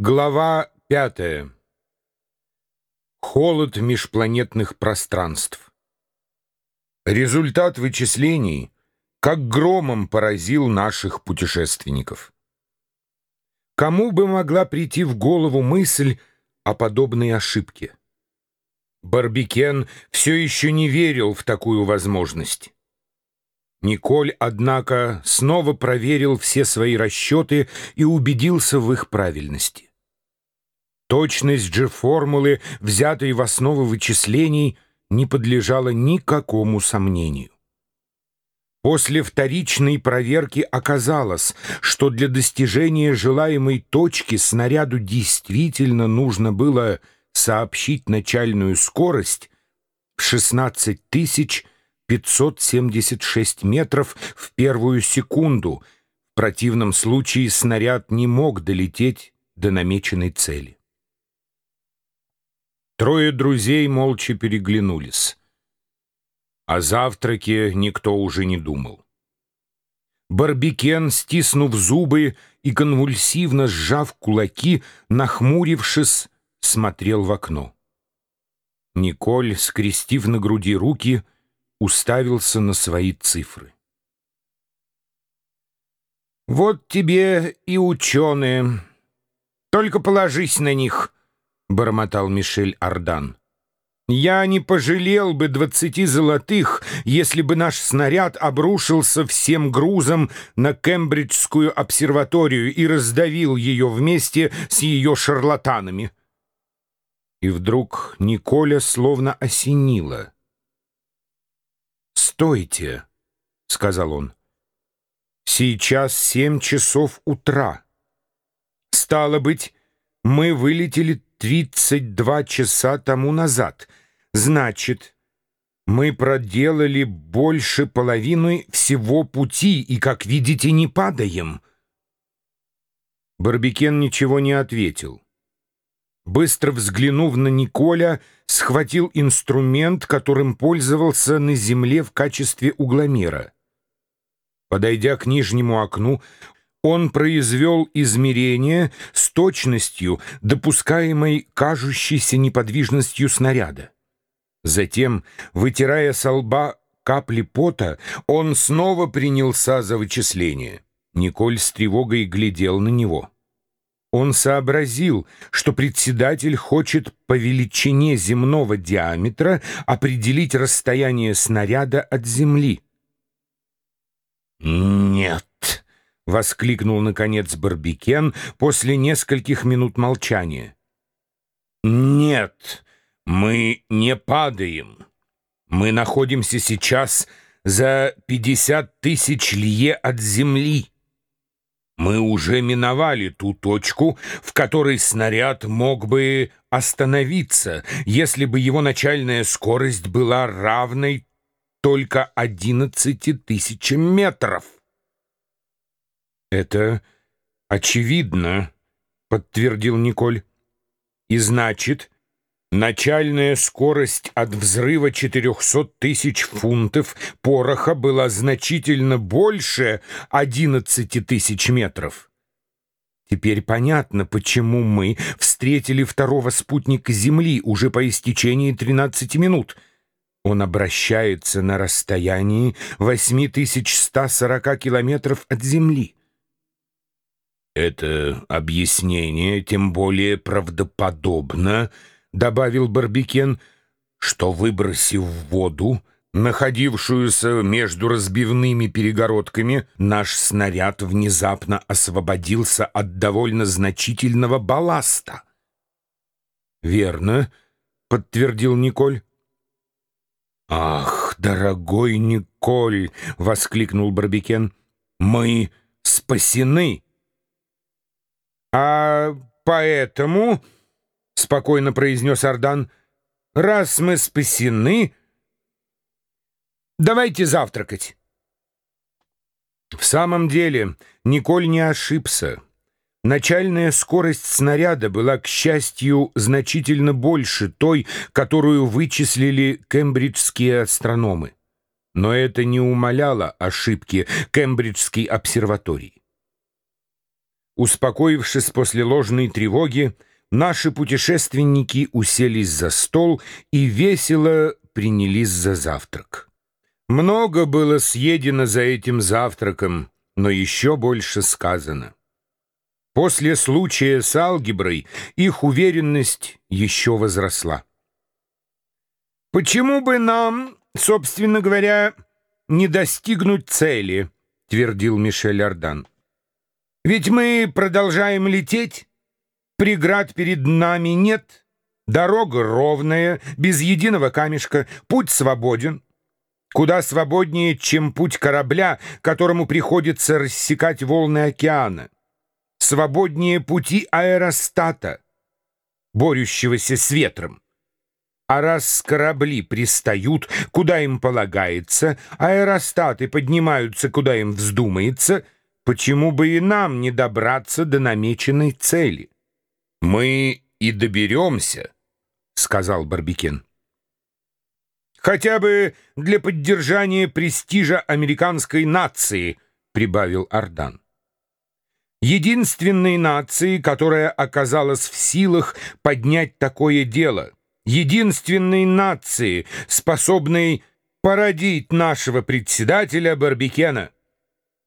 Глава пятая. Холод межпланетных пространств. Результат вычислений как громом поразил наших путешественников. Кому бы могла прийти в голову мысль о подобной ошибке? Барбикен все еще не верил в такую возможность. Николь, однако, снова проверил все свои расчеты и убедился в их правильности. Точность же формулы, взятой в основу вычислений, не подлежала никакому сомнению. После вторичной проверки оказалось, что для достижения желаемой точки снаряду действительно нужно было сообщить начальную скорость в 16 576 метров в первую секунду. В противном случае снаряд не мог долететь до намеченной цели. Трое друзей молча переглянулись. О завтраке никто уже не думал. Барбикен, стиснув зубы и конвульсивно сжав кулаки, нахмурившись, смотрел в окно. Николь, скрестив на груди руки, уставился на свои цифры. «Вот тебе и ученые. Только положись на них», — бормотал Мишель Ардан. «Я не пожалел бы двадцати золотых, если бы наш снаряд обрушился всем грузом на Кембриджскую обсерваторию и раздавил ее вместе с ее шарлатанами». И вдруг Николя словно осенило. «Стойте», — сказал он. «Сейчас семь часов утра. Стало быть, мы вылетели 32 часа тому назад. Значит, мы проделали больше половины всего пути и, как видите, не падаем. Барбикен ничего не ответил. Быстро взглянув на Николя, схватил инструмент, которым пользовался на земле в качестве угломера. Подойдя к нижнему окну, он произвел измерение с точностью, допускаемой кажущейся неподвижностью снаряда. Затем, вытирая со лба капли пота, он снова принялся за вычисление. Николь с тревогой глядел на него. Он сообразил, что председатель хочет по величине земного диаметра определить расстояние снаряда от земли. «Нет», — воскликнул, наконец, Барбикен после нескольких минут молчания. «Нет, мы не падаем. Мы находимся сейчас за пятьдесят тысяч лье от земли. Мы уже миновали ту точку, в которой снаряд мог бы остановиться, если бы его начальная скорость была равной только одиннадцати тысячам метров. «Это очевидно», — подтвердил Николь. «И значит, начальная скорость от взрыва 400 тысяч фунтов пороха была значительно больше 11 тысяч метров». Теперь понятно, почему мы встретили второго спутника Земли уже по истечении 13 минут. Он обращается на расстоянии 8140 километров от Земли. «Это объяснение тем более правдоподобно», — добавил Барбикен, «что, выбросив в воду, находившуюся между разбивными перегородками, наш снаряд внезапно освободился от довольно значительного балласта». «Верно», — подтвердил Николь. «Ах, дорогой Николь!» — воскликнул Барбикен. «Мы спасены!» «А поэтому, — спокойно произнес Ардан, — раз мы спасены, давайте завтракать». В самом деле Николь не ошибся. Начальная скорость снаряда была, к счастью, значительно больше той, которую вычислили кембриджские астрономы. Но это не умаляло ошибки Кембриджской обсерватории. Успокоившись после ложной тревоги, наши путешественники уселись за стол и весело принялись за завтрак. Много было съедено за этим завтраком, но еще больше сказано. После случая с алгеброй их уверенность еще возросла. «Почему бы нам, собственно говоря, не достигнуть цели?» — твердил Мишель Ардан. «Ведь мы продолжаем лететь, преград перед нами нет, дорога ровная, без единого камешка, путь свободен» куда свободнее, чем путь корабля, которому приходится рассекать волны океана, свободнее пути аэростата, борющегося с ветром. А раз корабли пристают, куда им полагается, аэростаты поднимаются, куда им вздумается, почему бы и нам не добраться до намеченной цели? — Мы и доберемся, — сказал Барбикен. «Хотя бы для поддержания престижа американской нации», — прибавил Ардан. «Единственной нации, которая оказалась в силах поднять такое дело, единственной нации, способной породить нашего председателя Барбикена.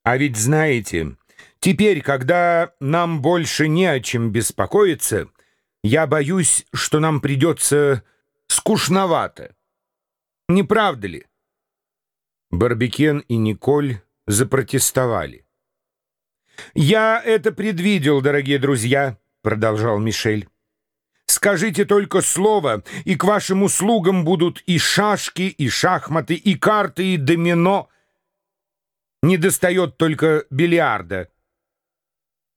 А ведь знаете, теперь, когда нам больше не о чем беспокоиться, я боюсь, что нам придется скучновато». Не правда ли? Барбикен и Николь запротестовали. «Я это предвидел, дорогие друзья», — продолжал Мишель. «Скажите только слово, и к вашим услугам будут и шашки, и шахматы, и карты, и домино. Не достает только бильярда».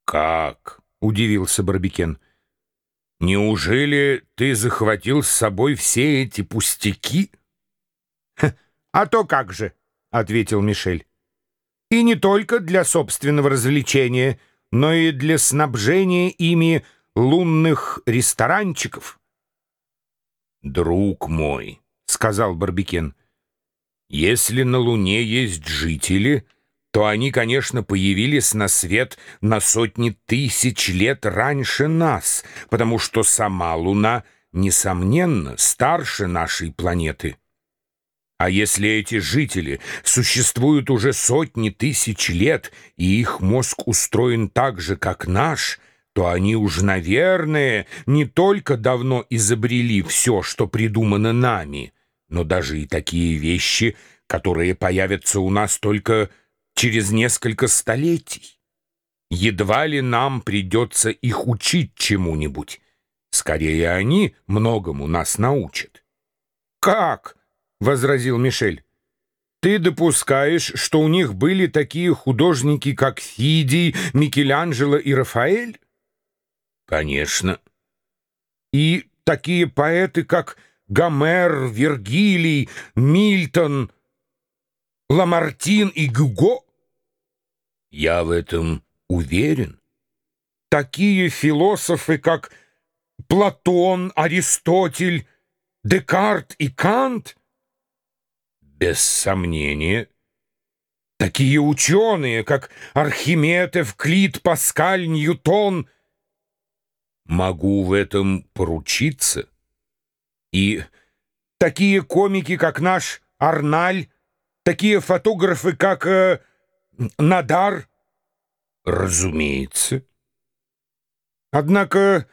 «Как?» — удивился Барбикен. «Неужели ты захватил с собой все эти пустяки?» «А то как же», — ответил Мишель. «И не только для собственного развлечения, но и для снабжения ими лунных ресторанчиков». «Друг мой», — сказал Барбикен, — «если на Луне есть жители, то они, конечно, появились на свет на сотни тысяч лет раньше нас, потому что сама Луна, несомненно, старше нашей планеты». А если эти жители существуют уже сотни тысяч лет, и их мозг устроен так же, как наш, то они уж, наверное, не только давно изобрели все, что придумано нами, но даже и такие вещи, которые появятся у нас только через несколько столетий. Едва ли нам придется их учить чему-нибудь. Скорее, они многому нас научат. «Как?» возразил Мишель. Ты допускаешь, что у них были такие художники, как Фидий, Микеланджело и Рафаэль? Конечно. И такие поэты, как Гомер, Вергилий, Мильтон, Ламартин и Гюго? Я в этом уверен. Такие философы, как Платон, Аристотель, Декарт и Кант — без сомнения. Такие ученые, как Архимед, Эвклид, Паскаль, Ньютон. Могу в этом поручиться. И такие комики, как наш Арналь, такие фотографы, как э, Надар. Разумеется. Однако,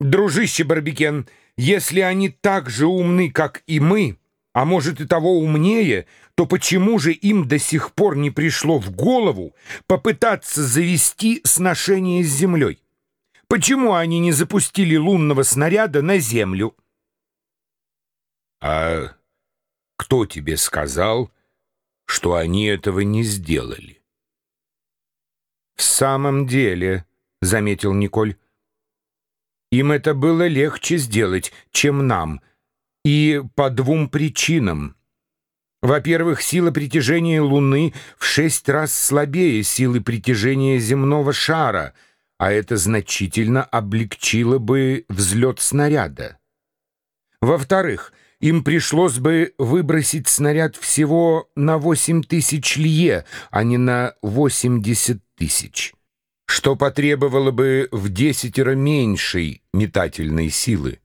дружище Барбикен, если они так же умны, как и мы а может и того умнее, то почему же им до сих пор не пришло в голову попытаться завести сношение с Землей? Почему они не запустили лунного снаряда на Землю? А кто тебе сказал, что они этого не сделали? Самом деле, — заметил Николь, — им это было легче сделать, чем нам — и по двум причинам. Во-первых, сила притяжения Луны в шесть раз слабее силы притяжения земного шара, а это значительно облегчило бы взлет снаряда. Во-вторых, им пришлось бы выбросить снаряд всего на 8 тысяч лье, а не на 80 тысяч. что потребовало бы в десятеро меньшей метательной силы.